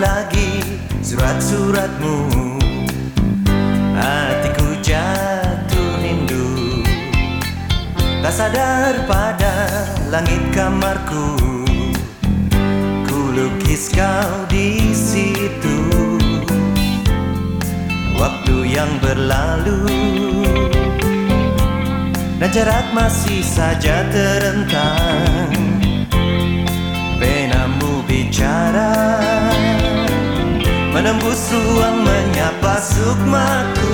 lagi surat-suratmu. Hatiku jatuh rindu. Tak sadar pada langit kamarku. Ku lukis kau di situ. Waktu yang berlalu. Dan jarak masih saja terentang. Penamu bicara Menembus ruang menyapa sukmaku.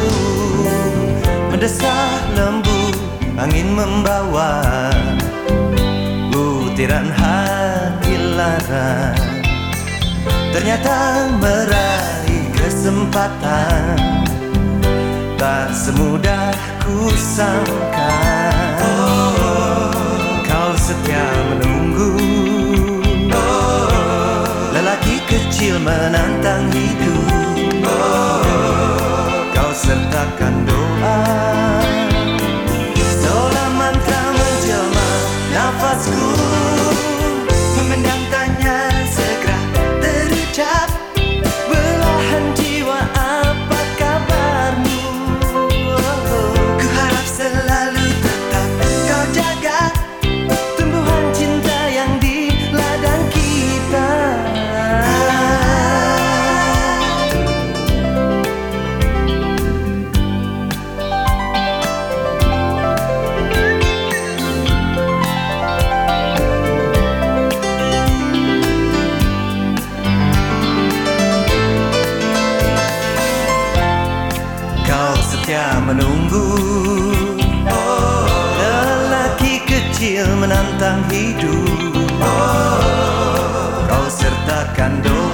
Mendesah lembu angin membawa Butiran hati lara Ternyata meraih kesempatan Tak semudah ku sangka. Kau setia menunggu. Lelaki kecil menantang Kau sertakan Menunggu. Lelaki kecil menantang hidup. Kau sertakan doa